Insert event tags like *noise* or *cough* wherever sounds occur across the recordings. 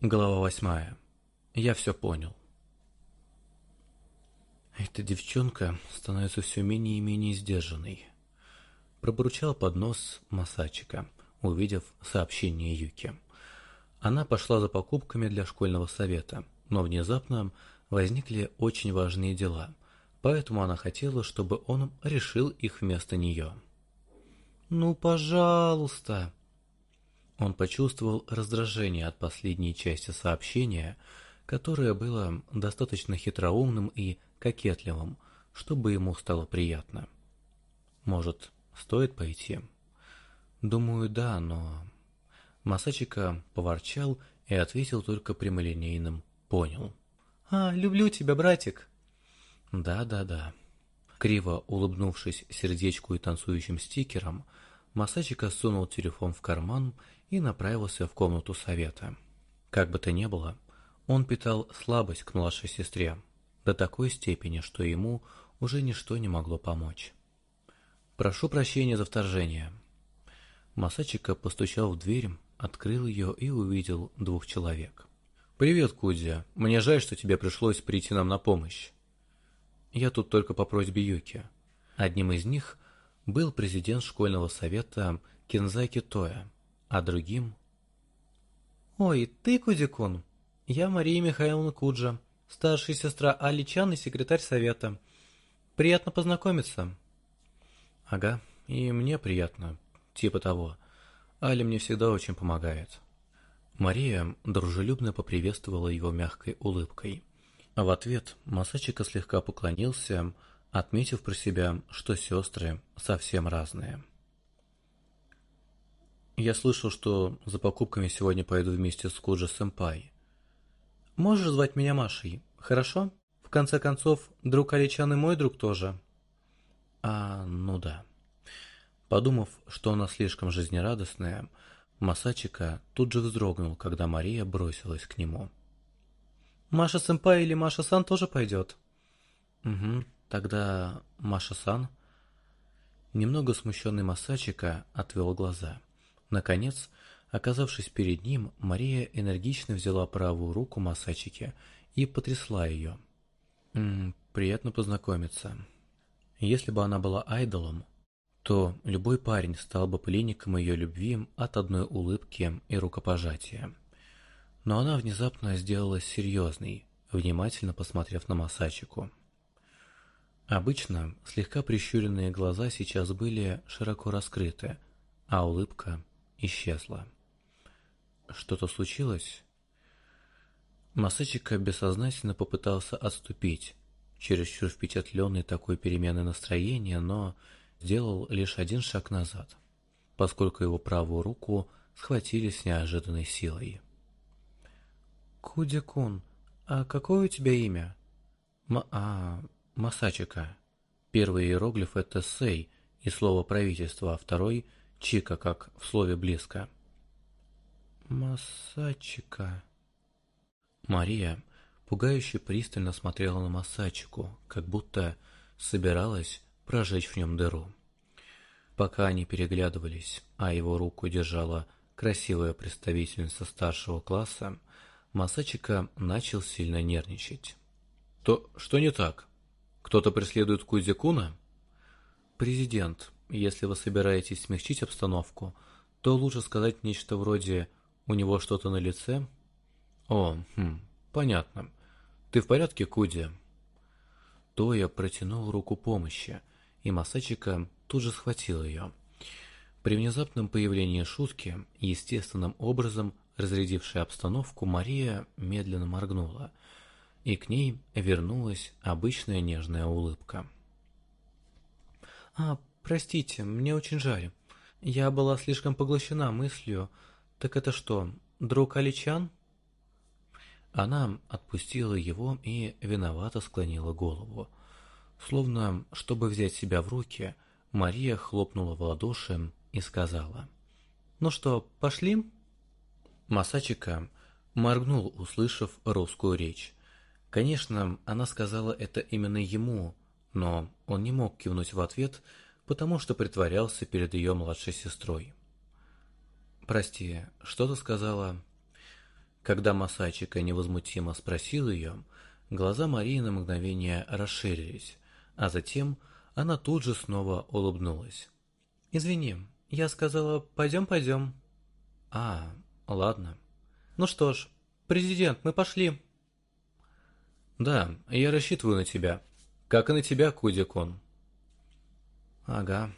Глава восьмая. Я все понял. Эта девчонка становится все менее и менее сдержанной. Пробурчал под нос Масачика, увидев сообщение Юки. Она пошла за покупками для школьного совета, но внезапно возникли очень важные дела, поэтому она хотела, чтобы он решил их вместо нее. «Ну, пожалуйста!» Он почувствовал раздражение от последней части сообщения, которое было достаточно хитроумным и кокетливым, чтобы ему стало приятно. Может, стоит пойти? Думаю, да, но... Масачика поворчал и ответил только прямолинейным «понял». «А, люблю тебя, братик!» «Да-да-да». Криво улыбнувшись сердечку и танцующим стикером, Масачика сунул телефон в карман и направился в комнату совета. Как бы то ни было, он питал слабость к младшей сестре до такой степени, что ему уже ничто не могло помочь. «Прошу прощения за вторжение». Масачика постучал в дверь, открыл ее и увидел двух человек. «Привет, Кудзя. Мне жаль, что тебе пришлось прийти нам на помощь. Я тут только по просьбе Юки». Одним из них был президент школьного совета Кинзаки Тоя, а другим... «Ой, ты, Кудикун? Я Мария Михайловна Куджа, старшая сестра Али Чан и секретарь совета. Приятно познакомиться». «Ага, и мне приятно. Типа того. Али мне всегда очень помогает». Мария дружелюбно поприветствовала его мягкой улыбкой. А в ответ Масачика слегка поклонился, отметив про себя, что сестры совсем разные. Я слышал, что за покупками сегодня пойду вместе с Куджи-сэмпай. Можешь звать меня Машей, хорошо? В конце концов, друг Аличан и мой друг тоже. А, ну да. Подумав, что она слишком жизнерадостная, Масачика тут же вздрогнул, когда Мария бросилась к нему. «Маша-сэмпай или Маша-сан тоже пойдет?» «Угу, тогда Маша-сан...» Немного смущенный Масачика отвел глаза. Наконец, оказавшись перед ним, Мария энергично взяла правую руку Масачики и потрясла ее. «М -м, «Приятно познакомиться. Если бы она была айдолом, то любой парень стал бы пленником ее любви от одной улыбки и рукопожатия. Но она внезапно сделалась серьезной, внимательно посмотрев на Масачику. Обычно слегка прищуренные глаза сейчас были широко раскрыты, а улыбка исчезла. Что-то случилось? Масачика бессознательно попытался отступить, чересчур впечатленный такой переменой настроения, но сделал лишь один шаг назад, поскольку его правую руку схватили с неожиданной силой. «Кудя-кун, а какое у тебя имя?» М «А, Масачика. Первый иероглиф – это «сей» и слово «правительство», а второй – Чика, как в слове «близко». Масачика. Мария пугающе пристально смотрела на Масачику, как будто собиралась прожечь в нем дыру. Пока они переглядывались, а его руку держала красивая представительница старшего класса, Масачика начал сильно нервничать. «То что не так? Кто-то преследует Кузикуна?» «Президент, если вы собираетесь смягчить обстановку, то лучше сказать нечто вроде «у него что-то на лице». О, хм, понятно. Ты в порядке, Куди? Тоя протянул руку помощи, и Масачика тут же схватил ее. При внезапном появлении шутки, естественным образом разрядившей обстановку, Мария медленно моргнула, и к ней вернулась обычная нежная улыбка. «А, Простите, мне очень жаль. Я была слишком поглощена мыслью. Так это что, друг Аличан? Она отпустила его и виновато склонила голову. Словно, чтобы взять себя в руки, Мария хлопнула в ладоши и сказала. «Ну что, пошли?» Масачика моргнул, услышав русскую речь. Конечно, она сказала это именно ему, но он не мог кивнуть в ответ, потому что притворялся перед ее младшей сестрой. «Прости, что ты сказала?» Когда Масачика невозмутимо спросил ее, глаза Марии на мгновение расширились, а затем она тут же снова улыбнулась. «Извини, я сказала, пойдем, пойдем». «А, ладно». «Ну что ж, президент, мы пошли». «Да, я рассчитываю на тебя. Как и на тебя, Кудикон». «Ага».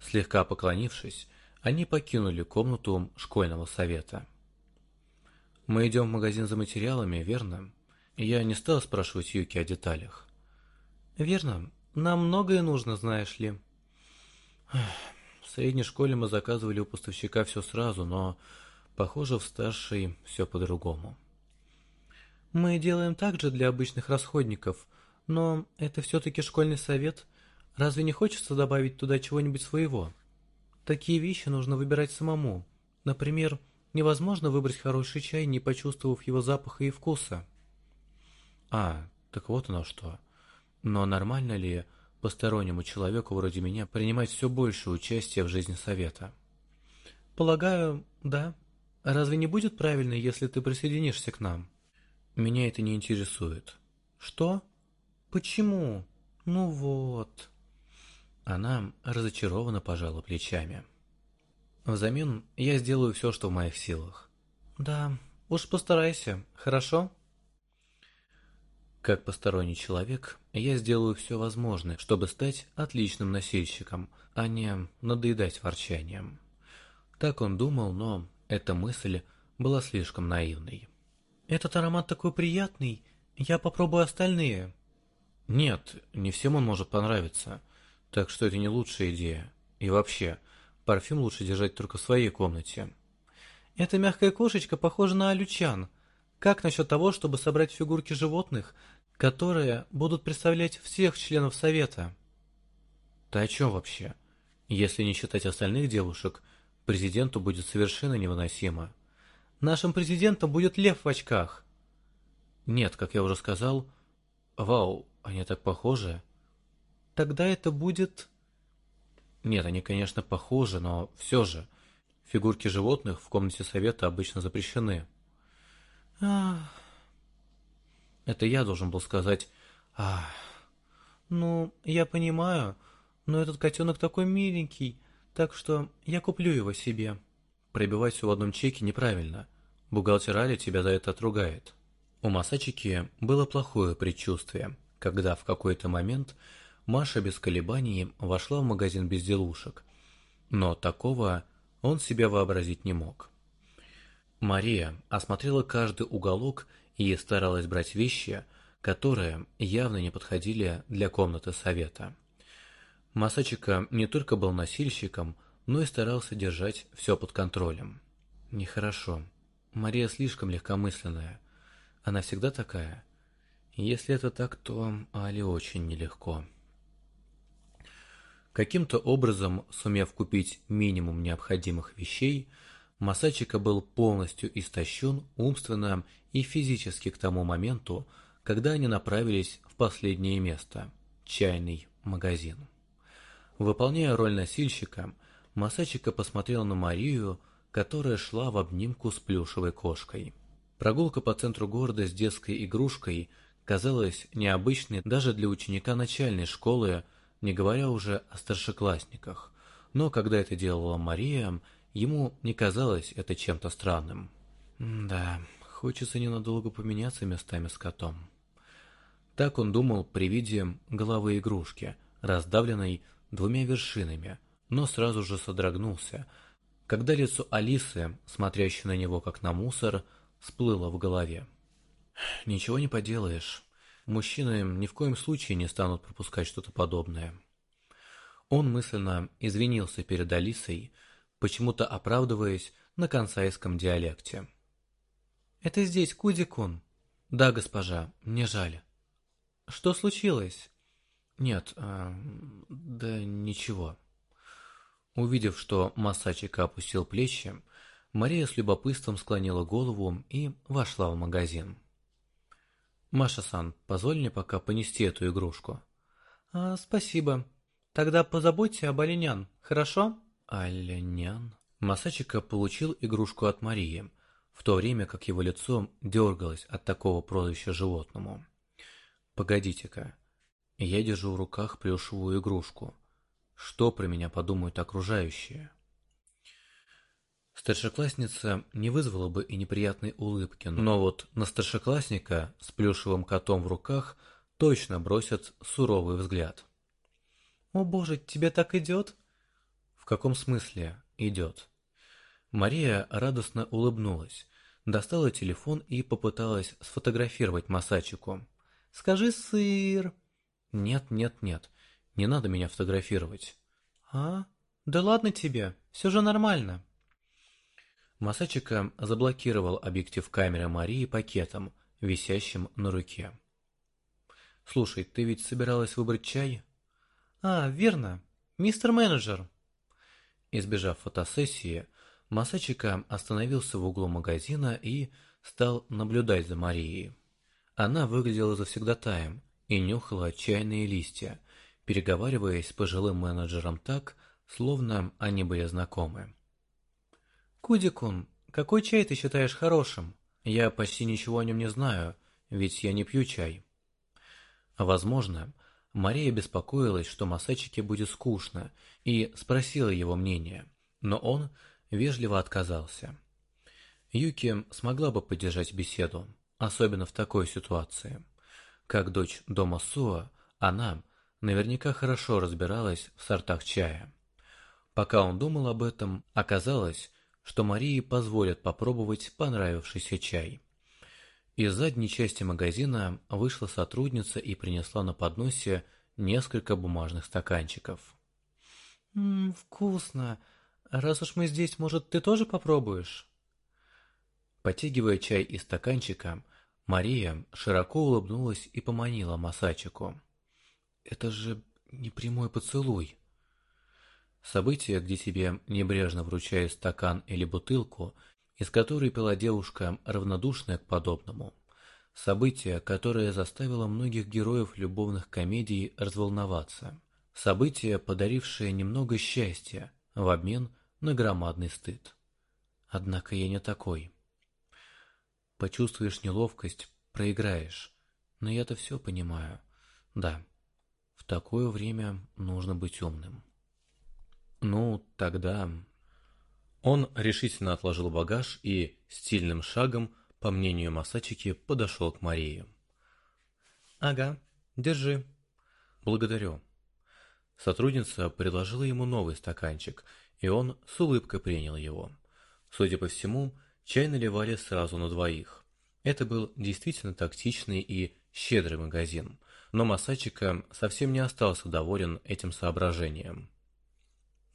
Слегка поклонившись, они покинули комнату школьного совета. «Мы идем в магазин за материалами, верно?» Я не стал спрашивать Юки о деталях. «Верно. Нам многое нужно, знаешь ли». В средней школе мы заказывали у поставщика все сразу, но, похоже, в старшей все по-другому. Мы делаем так же для обычных расходников, но это все-таки школьный совет. Разве не хочется добавить туда чего-нибудь своего? Такие вещи нужно выбирать самому. Например, невозможно выбрать хороший чай, не почувствовав его запаха и вкуса. А, так вот оно что. Но нормально ли постороннему человеку вроде меня принимать все больше участия в жизни совета? Полагаю, да. Разве не будет правильно, если ты присоединишься к нам? Меня это не интересует. Что? Почему? Ну вот. Она разочарованно пожала плечами. Взамен я сделаю все, что в моих силах. Да, уж постарайся, хорошо? Как посторонний человек, я сделаю все возможное, чтобы стать отличным носильщиком, а не надоедать ворчанием. Так он думал, но эта мысль была слишком наивной. Этот аромат такой приятный. Я попробую остальные. Нет, не всем он может понравиться. Так что это не лучшая идея. И вообще, парфюм лучше держать только в своей комнате. Эта мягкая кошечка похожа на алючан. Как насчет того, чтобы собрать фигурки животных, которые будут представлять всех членов совета? Ты о чем вообще? Если не считать остальных девушек, президенту будет совершенно невыносимо. Нашим президентом будет лев в очках. Нет, как я уже сказал. Вау, они так похожи. Тогда это будет... Нет, они, конечно, похожи, но все же. Фигурки животных в комнате совета обычно запрещены. Ах... Это я должен был сказать... Ах... Ну, я понимаю, но этот котенок такой миленький, так что я куплю его себе. Пробивать все в одном чеке неправильно. Бухгалтер Али тебя за это отругает. У Масачики было плохое предчувствие, когда в какой-то момент Маша без колебаний вошла в магазин безделушек. Но такого он себе вообразить не мог. Мария осмотрела каждый уголок и старалась брать вещи, которые явно не подходили для комнаты совета. Масачика не только был носильщиком, но и старался держать все под контролем. Нехорошо. Мария слишком легкомысленная. Она всегда такая. Если это так, то Али очень нелегко. Каким-то образом, сумев купить минимум необходимых вещей, Масачика был полностью истощен умственно и физически к тому моменту, когда они направились в последнее место – чайный магазин. Выполняя роль носильщика – Масачика посмотрел на Марию, которая шла в обнимку с плюшевой кошкой. Прогулка по центру города с детской игрушкой казалась необычной даже для ученика начальной школы, не говоря уже о старшеклассниках. Но когда это делала Мария, ему не казалось это чем-то странным. Да, хочется ненадолго поменяться местами с котом. Так он думал при виде головы игрушки, раздавленной двумя вершинами – но сразу же содрогнулся, когда лицо Алисы, смотрящей на него как на мусор, всплыло в голове. Ничего не поделаешь. Мужчины ни в коем случае не станут пропускать что-то подобное. Он мысленно извинился перед Алисой, почему-то оправдываясь на консайском диалекте. «Это здесь, Кудикун?» «Да, госпожа, мне жаль». «Что случилось?» «Нет, э, да ничего». Увидев, что Масачика опустил плечи, Мария с любопытством склонила голову и вошла в магазин. «Маша-сан, позволь мне пока понести эту игрушку». А, «Спасибо. Тогда позаботься об оленян, хорошо?» «Оленян?» Масачика получил игрушку от Марии, в то время как его лицо дергалось от такого прозвища животному. «Погодите-ка, я держу в руках плюшевую игрушку. Что про меня подумают окружающие?» Старшеклассница не вызвала бы и неприятной улыбки, но вот на старшеклассника с плюшевым котом в руках точно бросят суровый взгляд. «О боже, тебе так идет?» «В каком смысле идет?» Мария радостно улыбнулась, достала телефон и попыталась сфотографировать Масачику. «Скажи сыр!» «Нет, нет, нет, не надо меня фотографировать». «А? Да ладно тебе, все же нормально». Масачика заблокировал объектив камеры Марии пакетом, висящим на руке. «Слушай, ты ведь собиралась выбрать чай?» «А, верно. Мистер менеджер». Избежав фотосессии, Масачика остановился в углу магазина и стал наблюдать за Марией. Она выглядела завсегдатаем и нюхала чайные листья, переговариваясь с пожилым менеджером так, словно они были знакомы. «Кудикун, какой чай ты считаешь хорошим? Я почти ничего о нем не знаю, ведь я не пью чай». Возможно, Мария беспокоилась, что Масачике будет скучно, и спросила его мнение, но он вежливо отказался. Юки смогла бы поддержать беседу, особенно в такой ситуации. Как дочь дома Суа, она наверняка хорошо разбиралась в сортах чая. Пока он думал об этом, оказалось, что Марии позволят попробовать понравившийся чай. Из задней части магазина вышла сотрудница и принесла на подносе несколько бумажных стаканчиков. «Ммм, вкусно. Раз уж мы здесь, может, ты тоже попробуешь?» Потягивая чай из стаканчика, Мария широко улыбнулась и поманила Масачику. «Это же не прямой поцелуй». Событие, где тебе небрежно вручают стакан или бутылку, из которой пила девушка, равнодушная к подобному. Событие, которое заставило многих героев любовных комедий разволноваться. Событие, подарившее немного счастья в обмен на громадный стыд. Однако я не такой. Почувствуешь неловкость, проиграешь. Но я-то все понимаю. Да, в такое время нужно быть умным. Ну, тогда... Он решительно отложил багаж и стильным шагом, по мнению Масачики, подошел к Марии. «Ага, держи». «Благодарю». Сотрудница предложила ему новый стаканчик, и он с улыбкой принял его. Судя по всему, чай наливали сразу на двоих. Это был действительно тактичный и щедрый магазин, но Масачика совсем не остался доволен этим соображением.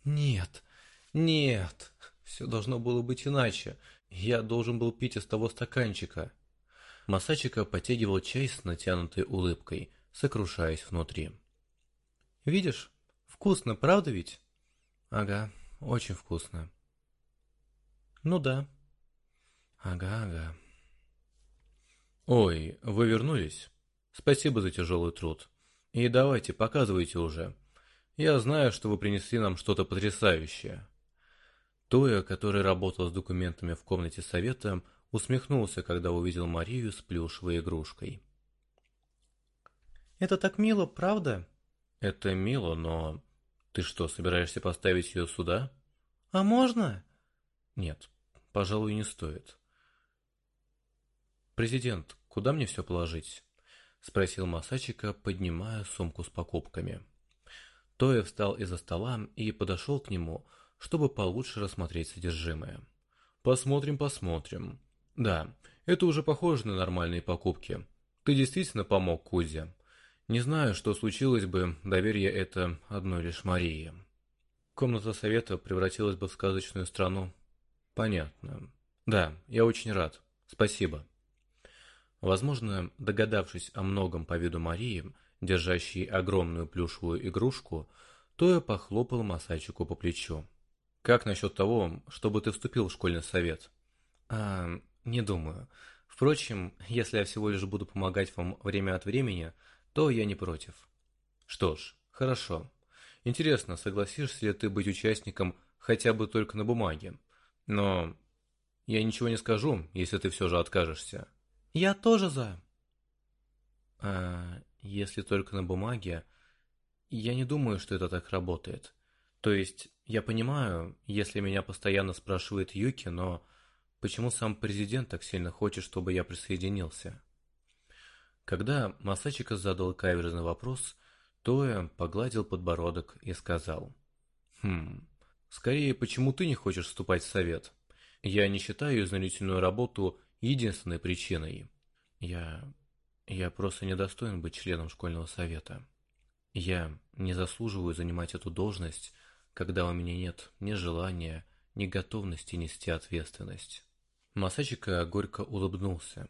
Нет, нет, все должно было быть иначе. Я должен был пить из того стаканчика. Масачика потягивал чай с натянутой улыбкой, сокрушаясь внутри. Видишь, вкусно, правда ведь? Ага, очень вкусно. Ну да. Ага, ага. Ой, вы вернулись? Спасибо за тяжелый труд. И давайте, показывайте уже. Я знаю, что вы принесли нам что-то потрясающее. Тоя, который работал с документами в комнате совета, усмехнулся, когда увидел Марию с плюшевой игрушкой. «Это так мило, правда?» «Это мило, но... Ты что, собираешься поставить ее сюда?» «А можно?» «Нет, пожалуй, не стоит». «Президент, куда мне все положить?» — спросил Масачика, поднимая сумку с покупками. Тоя встал из-за стола и подошел к нему, чтобы получше рассмотреть содержимое. «Посмотрим, посмотрим. Да, это уже похоже на нормальные покупки. Ты действительно помог Кузе. Не знаю, что случилось бы, доверь я это одной лишь Марии. Комната совета превратилась бы в сказочную страну. Понятно. Да, я очень рад. Спасибо». Возможно, догадавшись о многом по виду Марии, держащий огромную плюшевую игрушку, Тоя похлопал Масайчику по плечу. «Как насчет того, чтобы ты вступил в школьный совет?» «А, не думаю. Впрочем, если я всего лишь буду помогать вам время от времени, то я не против». «Что ж, хорошо. Интересно, согласишься ли ты быть участником хотя бы только на бумаге? Но Я ничего не скажу, если ты все же откажешься. Я тоже за. А если только на бумаге, я не думаю, что это так работает. То есть, я понимаю, если меня постоянно спрашивает Юки, но почему сам президент так сильно хочет, чтобы я присоединился? Когда Масачика задал каверзный вопрос, Тоя погладил подбородок и сказал. «Хм, скорее, почему ты не хочешь вступать в совет? Я не считаю изнурительную работу единственной причиной. Я... я просто недостоин быть членом школьного совета. Я не заслуживаю занимать эту должность, когда у меня нет ни желания, ни готовности нести ответственность. Масачика горько улыбнулся.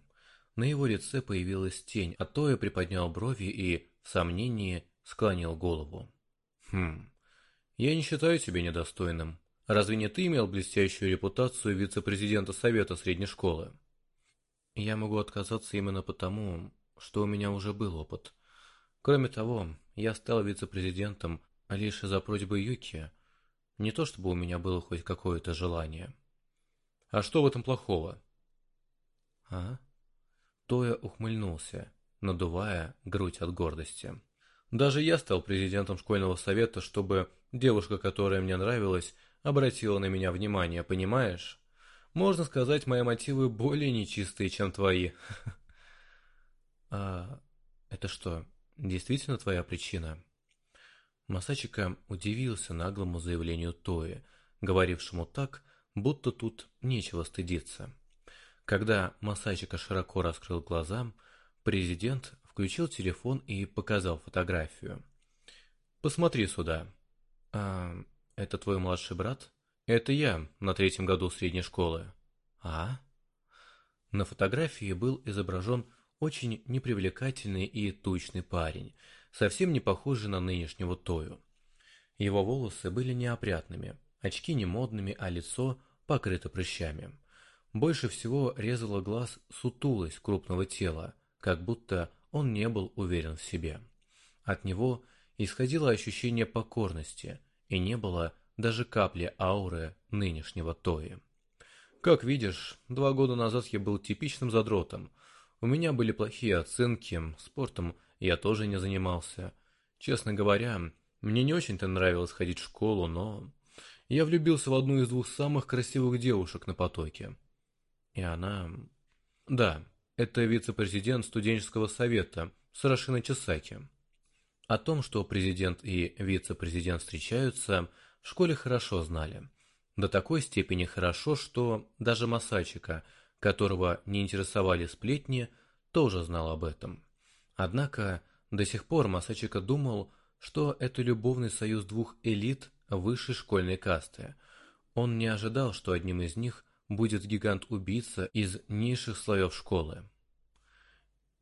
На его лице появилась тень, а Тоя приподнял брови и, в сомнении, склонил голову. «Хм, я не считаю тебя недостойным. Разве не ты имел блестящую репутацию вице-президента Совета средней школы?» «Я могу отказаться именно потому, что у меня уже был опыт. Кроме того, я стал вице-президентом лишь из-за просьбы Юки. Не то чтобы у меня было хоть какое-то желание. А что в этом плохого? А? Тоя ухмыльнулся, надувая грудь от гордости. Даже я стал президентом школьного совета, чтобы девушка, которая мне нравилась, обратила на меня внимание, понимаешь? Можно сказать, мои мотивы более нечистые, чем твои. *laughs* А это что, действительно твоя причина? Масачика удивился наглому заявлению Тои, говорившему так, будто тут нечего стыдиться. Когда Масачика широко раскрыл глаза, президент включил телефон и показал фотографию. «Посмотри сюда». «А это твой младший брат?» «Это я, на третьем году средней школы». «А?» На фотографии был изображен очень непривлекательный и тучный парень, совсем не похожий на нынешнего Тою. Его волосы были неопрятными, очки не модными, а лицо покрыто прыщами. Больше всего резало глаз сутулость крупного тела, как будто он не был уверен в себе. От него исходило ощущение покорности, и не было даже капли ауры нынешнего Тои. Как видишь, два года назад я был типичным задротом. У меня были плохие оценки, спортом я тоже не занимался. Честно говоря, мне не очень-то нравилось ходить в школу, но... Я влюбился в одну из двух самых красивых девушек на потоке. И она... Да, это вице-президент студенческого совета Сарашина Чесаки. О том, что президент и вице-президент встречаются, в школе хорошо знали. До такой степени хорошо, что даже Масачика, которого не интересовали сплетни, тоже знал об этом. Однако до сих пор Масачика думал, что это любовный союз двух элит высшей школьной касты. Он не ожидал, что одним из них будет гигант-убийца из низших слоев школы.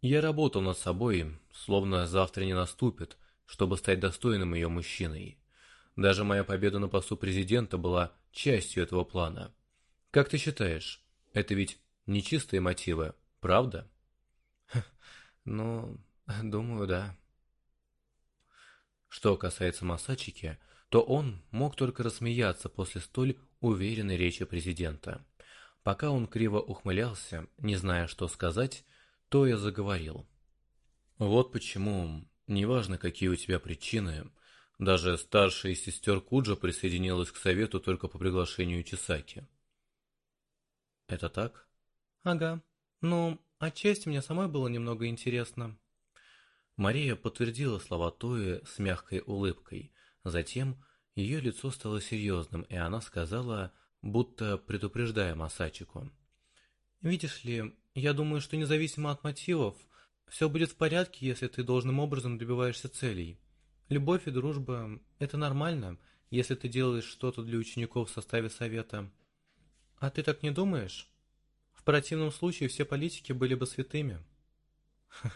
Я работал над собой, словно завтра не наступит, чтобы стать достойным ее мужчиной. Даже моя победа на посту президента была частью этого плана. Как ты считаешь, это ведь нечистые мотивы, правда? *laughs* Ну, думаю, да. Что касается Масачики, то он мог только рассмеяться после столь уверенной речи президента. Пока он криво ухмылялся, не зная, что сказать, то я заговорил. Вот почему, неважно, какие у тебя причины, даже старшая из сестер Куджа присоединилась к совету только по приглашению Чесаки. Это так? Ага. Ну, Отчасти мне самой было немного интересно. Мария подтвердила слова Тои с мягкой улыбкой. Затем ее лицо стало серьезным, и она сказала, будто предупреждая Масачику. «Видишь ли, я думаю, что независимо от мотивов, все будет в порядке, если ты должным образом добиваешься целей. Любовь и дружба – это нормально, если ты делаешь что-то для учеников в составе совета. А ты так не думаешь?» В противном случае все политики были бы святыми. *laughs*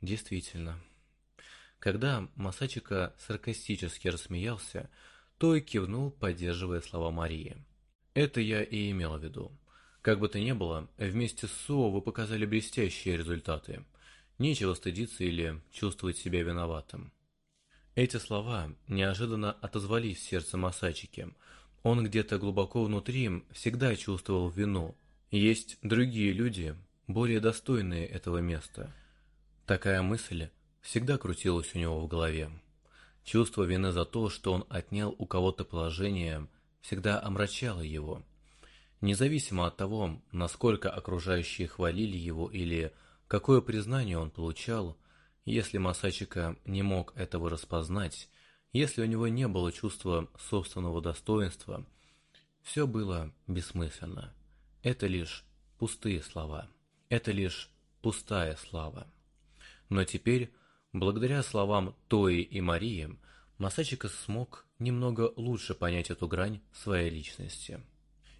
Действительно. Когда Масачика саркастически рассмеялся, то и кивнул, поддерживая слова Марии. Это я и имел в виду. Как бы то ни было, вместе с СУО вы показали блестящие результаты. Нечего стыдиться или чувствовать себя виноватым. Эти слова неожиданно отозвались в сердце Масачики. Он где-то глубоко внутри всегда чувствовал вину. Есть другие люди, более достойные этого места. Такая мысль всегда крутилась у него в голове. Чувство вины за то, что он отнял у кого-то положение, всегда омрачало его. Независимо от того, насколько окружающие хвалили его или какое признание он получал, если Масачика не мог этого распознать, если у него не было чувства собственного достоинства, все было бессмысленно. Это лишь пустые слова. Это лишь пустая слава. Но теперь, благодаря словам Тои и Марии, Масачика смог немного лучше понять эту грань своей личности.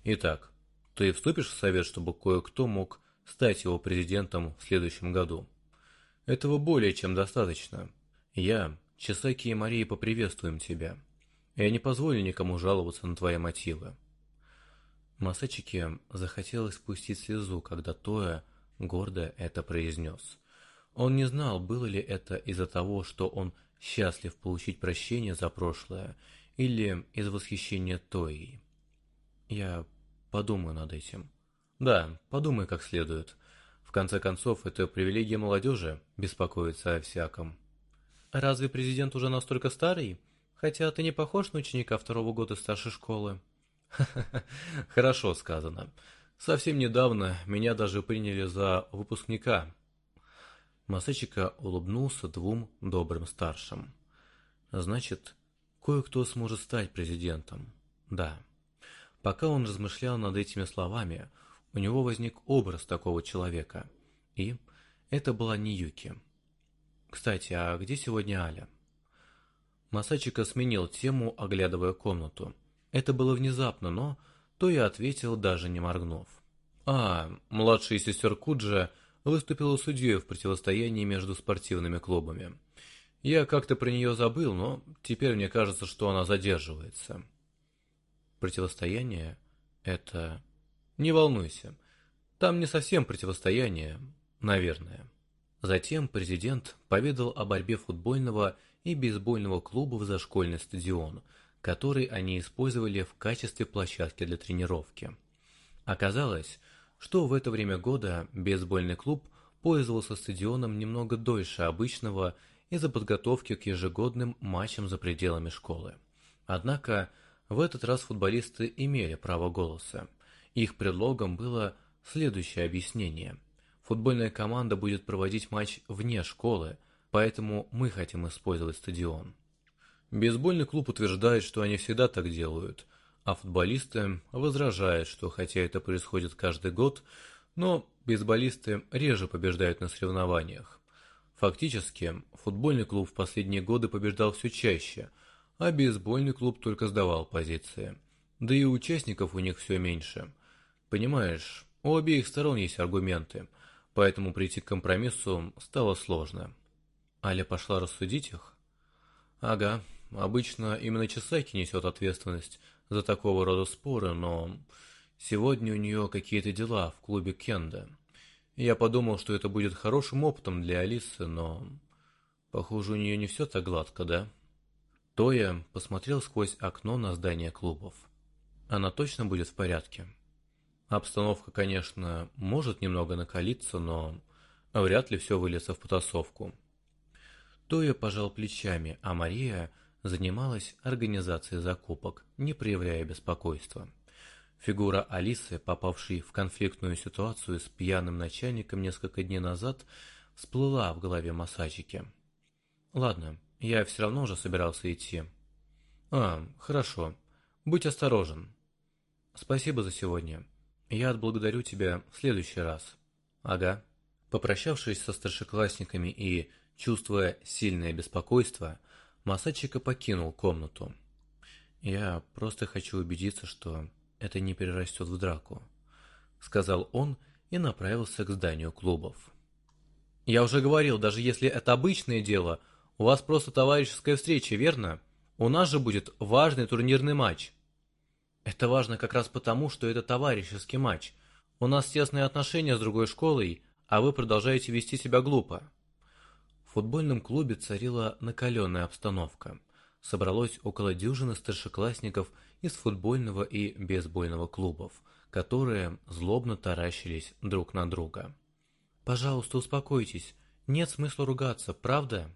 Итак, ты вступишь в совет, чтобы кое-кто мог стать его президентом в следующем году? Этого более чем достаточно. Я, Чесаки и Мария поприветствуем тебя. Я не позволю никому жаловаться на твои мотивы. Масачике захотелось спустить слезу, когда Тоя гордо это произнес. Он не знал, было ли это из-за того, что он счастлив получить прощение за прошлое, или из восхищения Тоей. Я подумаю над этим. Да, подумай как следует. В конце концов, это привилегия молодежи беспокоиться о всяком. Разве президент уже настолько старый? Хотя ты не похож на ученика второго года старшей школы. *laughs* Хорошо сказано. Совсем недавно меня даже приняли за выпускника. Масачика улыбнулся двум добрым старшим. Значит, кое-кто сможет стать президентом. Да. Пока он размышлял над этими словами, у него возник образ такого человека. И это была не Юки. Кстати, а где сегодня Аля? Масачика сменил тему, оглядывая комнату. Это было внезапно, но то я ответил, даже не моргнув. А, младшая сестер Куджа выступила судьей в противостоянии между спортивными клубами. Я как-то про нее забыл, но теперь мне кажется, что она задерживается. Противостояние — это... Не волнуйся, там не совсем противостояние, наверное. Затем президент поведал о борьбе футбольного и бейсбольного клубов за школьный стадион, который они использовали в качестве площадки для тренировки. Оказалось, что в это время года бейсбольный клуб пользовался стадионом немного дольше обычного из-за подготовки к ежегодным матчам за пределами школы. Однако в этот раз футболисты имели право голоса. Их предлогом было следующее объяснение. Футбольная команда будет проводить матч вне школы, поэтому мы хотим использовать стадион. Бейсбольный клуб утверждает, что они всегда так делают, а футболисты возражают, что хотя это происходит каждый год, но бейсболисты реже побеждают на соревнованиях. Фактически, футбольный клуб в последние годы побеждал все чаще – а бейсбольный клуб только сдавал позиции. Да и участников у них все меньше. Понимаешь, у обеих сторон есть аргументы, поэтому прийти к компромиссу стало сложно. Аля пошла рассудить их? Ага, обычно именно Чесаки несет ответственность за такого рода споры, но сегодня у нее какие-то дела в клубе Кенда. Я подумал, что это будет хорошим опытом для Алисы, но... Похоже, у нее не все так гладко, да? Тоя посмотрел сквозь окно на здание клубов. Она точно будет в порядке? Обстановка, конечно, может немного накалиться, но вряд ли все выльется в потасовку. Тоя пожал плечами, а Мария занималась организацией закупок, не проявляя беспокойства. Фигура Алисы, попавшей в конфликтную ситуацию с пьяным начальником несколько дней назад, всплыла в голове Масачики. Ладно, я все равно уже собирался идти. А, хорошо. Будь осторожен. Спасибо за сегодня. Я отблагодарю тебя в следующий раз. Ага. Попрощавшись со старшеклассниками и чувствуя сильное беспокойство, Масачика покинул комнату. Я просто хочу убедиться, что это не перерастет в драку, сказал он и направился к зданию клубов. Я уже говорил, даже если это обычное дело – у вас просто товарищеская встреча, верно? У нас же будет важный турнирный матч. Это важно как раз потому, что это товарищеский матч. У нас тесные отношения с другой школой, а вы продолжаете вести себя глупо. В футбольном клубе царила накаленная обстановка. собралось около дюжины старшеклассников из футбольного и бейсбольного клубов, которые злобно таращились друг на друга. «Пожалуйста, успокойтесь. Нет смысла ругаться, правда?»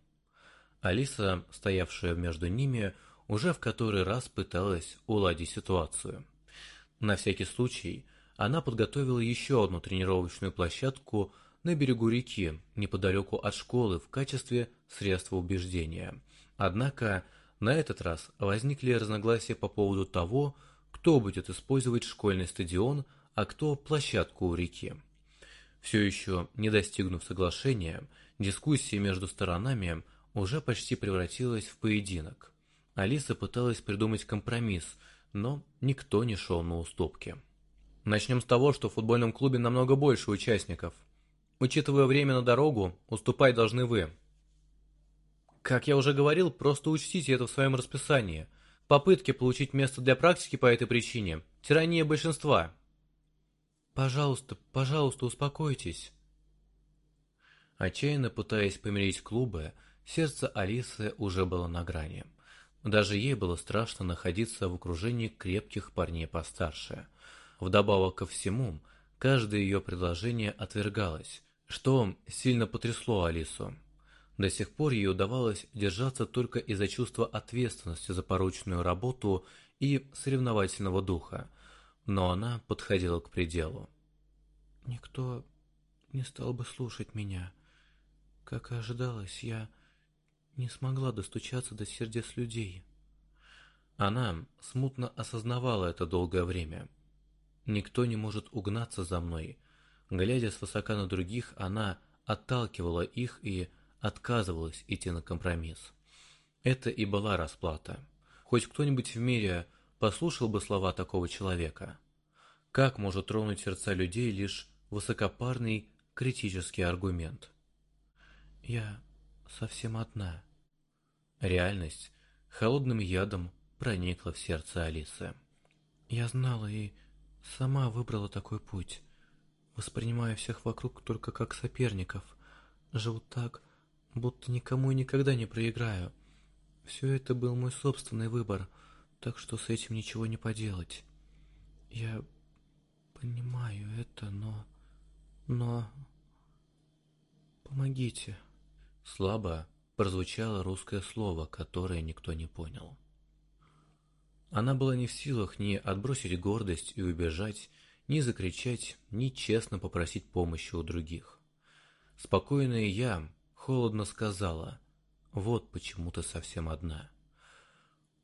Алиса, стоявшая между ними, уже в который раз пыталась уладить ситуацию. На всякий случай она подготовила еще одну тренировочную площадку на берегу реки, неподалеку от школы в качестве средства убеждения. Однако на этот раз возникли разногласия по поводу того, кто будет использовать школьный стадион, а кто площадку у реки. Все еще не достигнув соглашения, дискуссия между сторонами уже почти превратилась в поединок. Алиса пыталась придумать компромисс, но никто не шел на уступки. Начнем с того, что в футбольном клубе намного больше участников. Учитывая время на дорогу, уступать должны вы. Как я уже говорил, просто учтите это в своем расписании. Попытки получить место для практики по этой причине – тирания большинства. Пожалуйста, пожалуйста, успокойтесь. Отчаянно пытаясь помирить клубы, сердце Алисы уже было на грани. Даже ей было страшно находиться в окружении крепких парней постарше. Вдобавок ко всему, каждое ее предложение отвергалось, что сильно потрясло Алису. До сих пор ей удавалось держаться только из-за чувства ответственности за порученную работу и соревновательного духа, но она подходила к пределу. «Никто не стал бы слушать меня. Как и ожидалось, я не смогла достучаться до сердец людей». Она смутно осознавала это долгое время. Никто не может угнаться за мной, Глядя свысока на других, она отталкивала их и отказывалась идти на компромисс. Это и была расплата. Хоть кто-нибудь в мире послушал бы слова такого человека. Как может тронуть сердца людей лишь высокопарный критический аргумент? Я совсем одна. Реальность холодным ядом проникла в сердце Алисы. Я знала и сама выбрала такой путь воспринимая всех вокруг только как соперников. Живу так, будто никому и никогда не проиграю. Все это был мой собственный выбор, так что с этим ничего не поделать. Я понимаю это, но... но... Помогите. Слабо прозвучало русское слово, которое никто не понял. Она была не в силах ни отбросить гордость и убежать, ни закричать, ни честно попросить помощи у других. Спокойная я холодно сказала, вот почему ты совсем одна.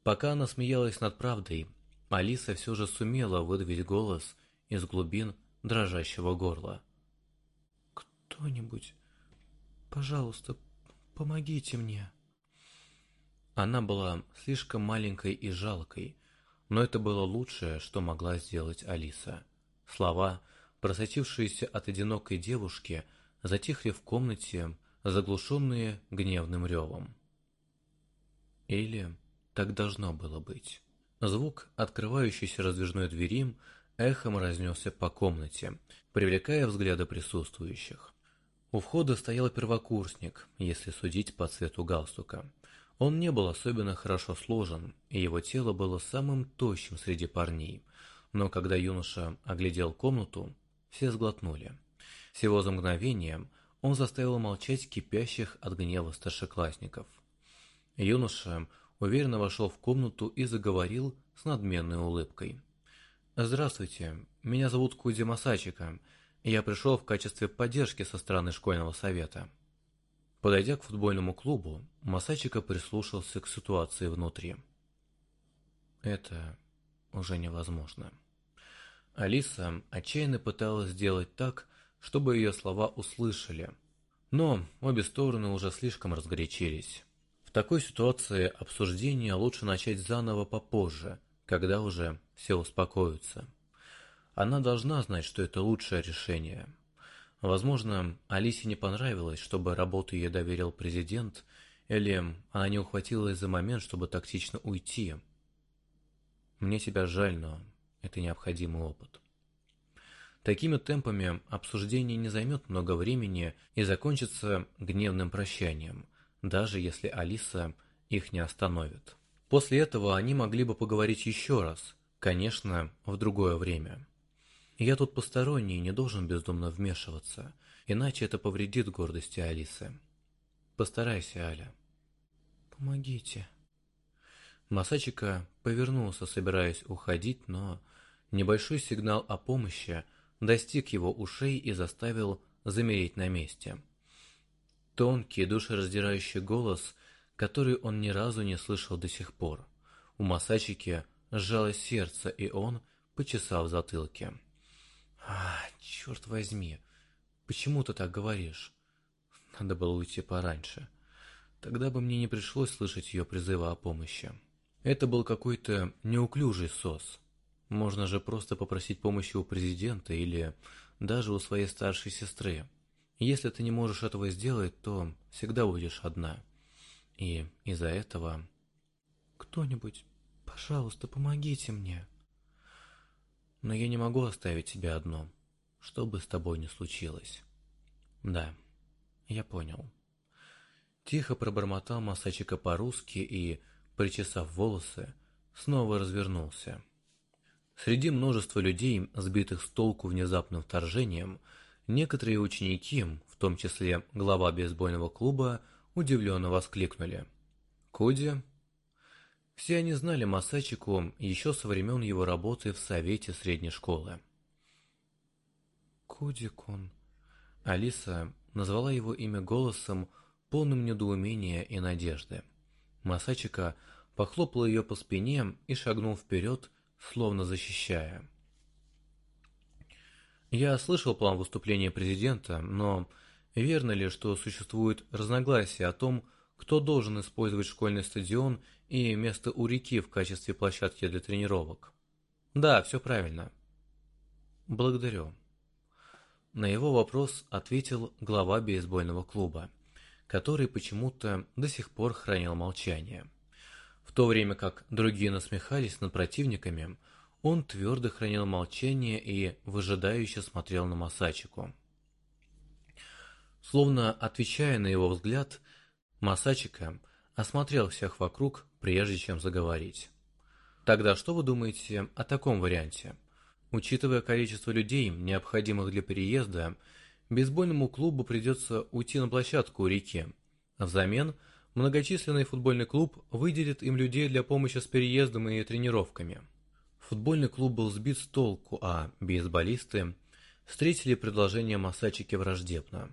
Пока она смеялась над правдой, Алиса все же сумела выдавить голос из глубин дрожащего горла. «Кто-нибудь, пожалуйста, помогите мне!» Она была слишком маленькой и жалкой, но это было лучшее, что могла сделать Алиса. Слова, просочившиеся от одинокой девушки, затихли в комнате, заглушенные гневным ревом. Или так должно было быть. Звук открывающейся раздвижной двери эхом разнесся по комнате, привлекая взгляды присутствующих. У входа стоял первокурсник, если судить по цвету галстука. Он не был особенно хорошо сложен, и его тело было самым тощим среди парней, но когда юноша оглядел комнату, все сглотнули. Всего за мгновение он заставил молчать кипящих от гнева старшеклассников. Юноша уверенно вошел в комнату и заговорил с надменной улыбкой. «Здравствуйте, меня зовут Куди Масачика. Я пришел в качестве поддержки со стороны школьного совета». Подойдя к футбольному клубу, Масачика прислушался к ситуации внутри. Это уже невозможно. Алиса отчаянно пыталась сделать так, чтобы ее слова услышали, но обе стороны уже слишком разгорячились. В такой ситуации обсуждение лучше начать заново попозже, когда уже все успокоятся. Она должна знать, что это лучшее решение. Возможно, Алисе не понравилось, чтобы работу ей доверил президент, или она не ухватилась за момент, чтобы тактично уйти. Мне тебя жаль, но это необходимый опыт. Такими темпами обсуждение не займет много времени и закончится гневным прощанием, даже если Алиса их не остановит. После этого они могли бы поговорить еще раз, конечно, в другое время. Я тут посторонний, не должен бездумно вмешиваться, иначе это повредит гордости Алисы. Постарайся, Аля. Помогите. Масачика повернулся, собираясь уходить, но небольшой сигнал о помощи достиг его ушей и заставил замереть на месте. Тонкий, душераздирающий голос, который он ни разу не слышал до сих пор. У Масачики сжалось сердце, и он почесал в затылке. «А, черт возьми, почему ты так говоришь? Надо было уйти пораньше. Тогда бы мне не пришлось слышать ее призывы о помощи. Это был какой-то неуклюжий сос. Можно же просто попросить помощи у президента или даже у своей старшей сестры. Если ты не можешь этого сделать, то всегда будешь одна. И из-за этого... Кто-нибудь, пожалуйста, помогите мне. Но я не могу оставить тебя одну, что бы с тобой ни случилось. Да, я понял. Тихо пробормотал Масачика по-русски и, причесав волосы, снова развернулся. Среди множества людей, сбитых с толку внезапным вторжением, некоторые ученики, в том числе глава бейсбольного клуба, удивленно воскликнули. «Коди?» Все они знали Масачику еще со времен его работы в совете средней школы. «Коди-кун...» Алиса назвала его имя голосом, полным недоумения и надежды. Масачика похлопал ее по спине и шагнул вперед, словно защищая. Я слышал план выступления президента, но верно ли, что существует разногласие о том, кто должен использовать школьный стадион и место у реки в качестве площадки для тренировок? Да, все правильно. Благодарю. На его вопрос ответил глава бейсбольного клуба, который почему-то до сих пор хранил молчание. В то время как другие насмехались над противниками, он твердо хранил молчание и выжидающе смотрел на Масачику. Словно отвечая на его взгляд, Масачика осмотрел всех вокруг, прежде чем заговорить. Тогда что вы думаете о таком варианте? Учитывая количество людей, необходимых для переезда, бейсбольному клубу придется уйти на площадку у реки. Взамен – Многочисленный футбольный клуб выделит им людей для помощи с переездом и тренировками. Футбольный клуб был сбит с толку, а бейсболисты встретили предложение Масачики враждебно.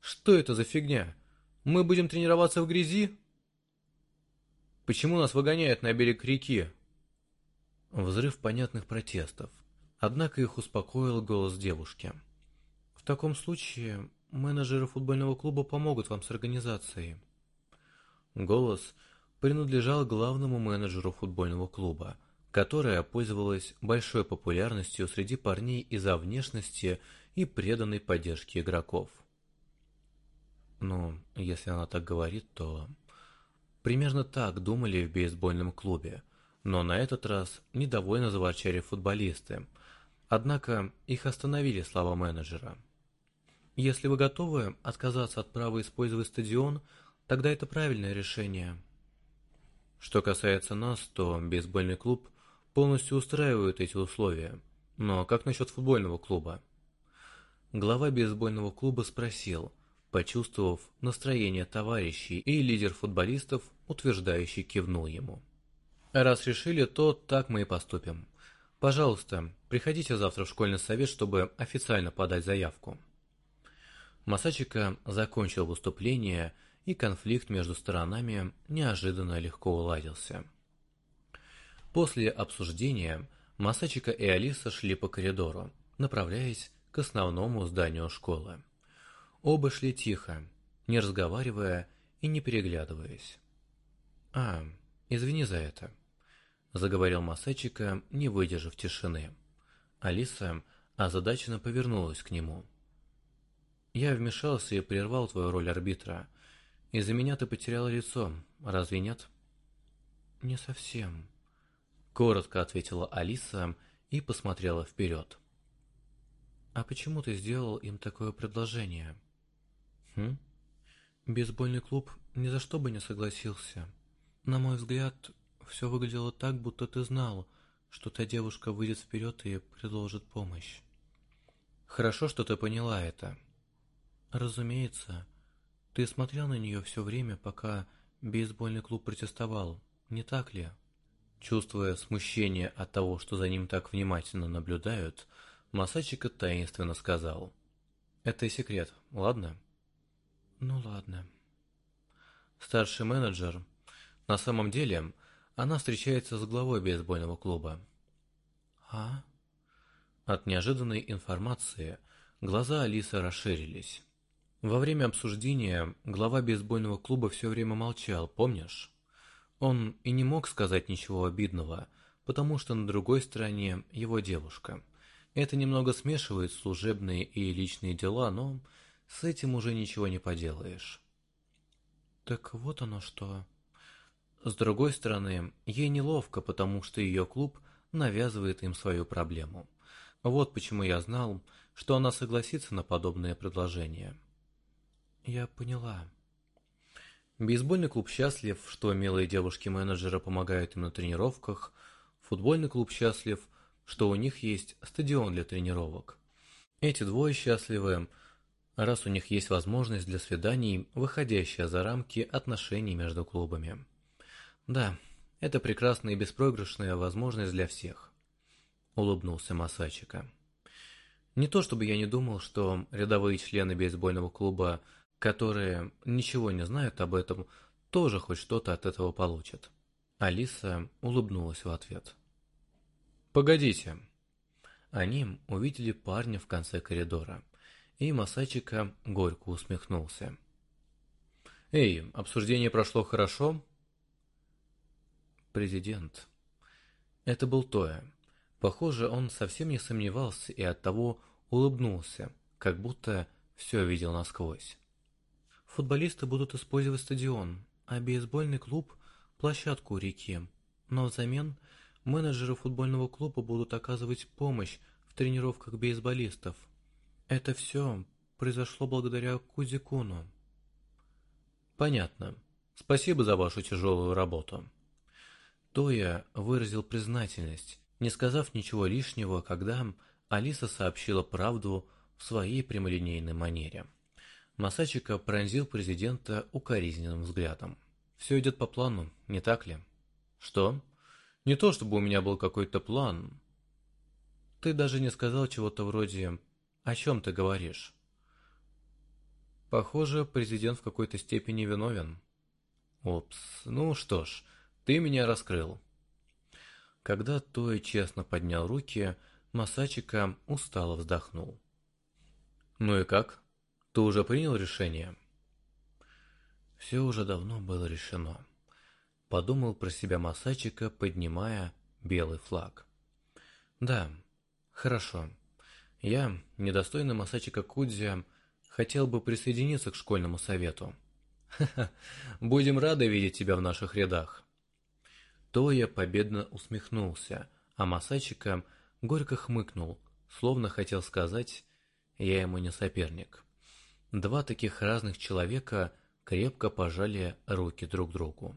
«Что это за фигня? Мы будем тренироваться в грязи?» «Почему нас выгоняют на берег реки?» Взрыв понятных протестов. Однако их успокоил голос девушки. «В таком случае менеджеры футбольного клуба помогут вам с организацией». Голос принадлежал главному менеджеру футбольного клуба, которая пользовалась большой популярностью среди парней из-за внешности и преданной поддержки игроков. Ну, если она так говорит, то... Примерно так думали в бейсбольном клубе, но на этот раз недовольно заворчали футболисты, однако их остановили слова менеджера. Если вы готовы отказаться от права использовать стадион – тогда это правильное решение. Что касается нас, то бейсбольный клуб полностью устраивает эти условия. Но как насчет футбольного клуба? Глава бейсбольного клуба спросил, почувствовав настроение товарищей, и лидер футболистов, утверждающий, кивнул ему. Раз решили, то так мы и поступим. Пожалуйста, приходите завтра в школьный совет, чтобы официально подать заявку. Масачика закончил выступление и конфликт между сторонами неожиданно легко уладился. После обсуждения Масачика и Алиса шли по коридору, направляясь к основному зданию школы. Оба шли тихо, не разговаривая и не переглядываясь. «А, извини за это», — заговорил Масачика, не выдержав тишины. Алиса озадаченно повернулась к нему. «Я вмешался и прервал твою роль арбитра, из-за меня ты потеряла лицо, разве нет? Не совсем. Коротко ответила Алиса и посмотрела вперед. А почему ты сделал им такое предложение? Хм? Бейсбольный клуб ни за что бы не согласился. На мой взгляд, все выглядело так, будто ты знал, что та девушка выйдет вперед и предложит помощь. Хорошо, что ты поняла это. Разумеется. Ты смотрел на нее все время, пока бейсбольный клуб протестовал, не так ли? Чувствуя смущение от того, что за ним так внимательно наблюдают, Масачика таинственно сказал. «Это секрет, ладно?» «Ну ладно». Старший менеджер. На самом деле, она встречается с главой бейсбольного клуба. «А?» От неожиданной информации глаза Алисы расширились. Во время обсуждения глава бейсбольного клуба все время молчал, помнишь? Он и не мог сказать ничего обидного, потому что на другой стороне его девушка. Это немного смешивает служебные и личные дела, но с этим уже ничего не поделаешь. Так вот оно что. С другой стороны, ей неловко, потому что ее клуб навязывает им свою проблему. Вот почему я знал, что она согласится на подобное предложение. Я поняла. Бейсбольный клуб счастлив, что милые девушки-менеджеры помогают им на тренировках. Футбольный клуб счастлив, что у них есть стадион для тренировок. Эти двое счастливы, раз у них есть возможность для свиданий, выходящая за рамки отношений между клубами. Да, это прекрасная и беспроигрышная возможность для всех. Улыбнулся Масачика. Не то чтобы я не думал, что рядовые члены бейсбольного клуба которые ничего не знают об этом, тоже хоть что-то от этого получат. Алиса улыбнулась в ответ. «Погодите!» Они увидели парня в конце коридора, и Масачика горько усмехнулся. «Эй, обсуждение прошло хорошо?» «Президент». Это был Тоя. Похоже, он совсем не сомневался и оттого улыбнулся, как будто все видел насквозь. Футболисты будут использовать стадион, а бейсбольный клуб – площадку реки. Но взамен менеджеры футбольного клуба будут оказывать помощь в тренировках бейсболистов. Это все произошло благодаря Кузикуну. Понятно. Спасибо за вашу тяжелую работу. Тоя выразил признательность, не сказав ничего лишнего, когда Алиса сообщила правду в своей прямолинейной манере. Масачика пронзил президента укоризненным взглядом. «Все идет по плану, не так ли?» «Что?» «Не то, чтобы у меня был какой-то план». «Ты даже не сказал чего-то вроде «О чем ты говоришь?» «Похоже, президент в какой-то степени виновен». «Упс, ну что ж, ты меня раскрыл». Когда Той честно поднял руки, Масачика устало вздохнул. «Ну и как?» Ты уже принял решение? Все уже давно было решено. Подумал про себя Масачика, поднимая белый флаг. Да, хорошо. Я, недостойный Масачика Кудзи, хотел бы присоединиться к школьному совету. Ха-ха, *laughs* будем рады видеть тебя в наших рядах. Тоя победно усмехнулся, а Масачика горько хмыкнул, словно хотел сказать «я ему не соперник». Два таких разных человека крепко пожали руки друг другу.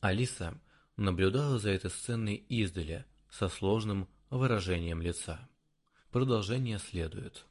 Алиса наблюдала за этой сценой издали, со сложным выражением лица. Продолжение следует.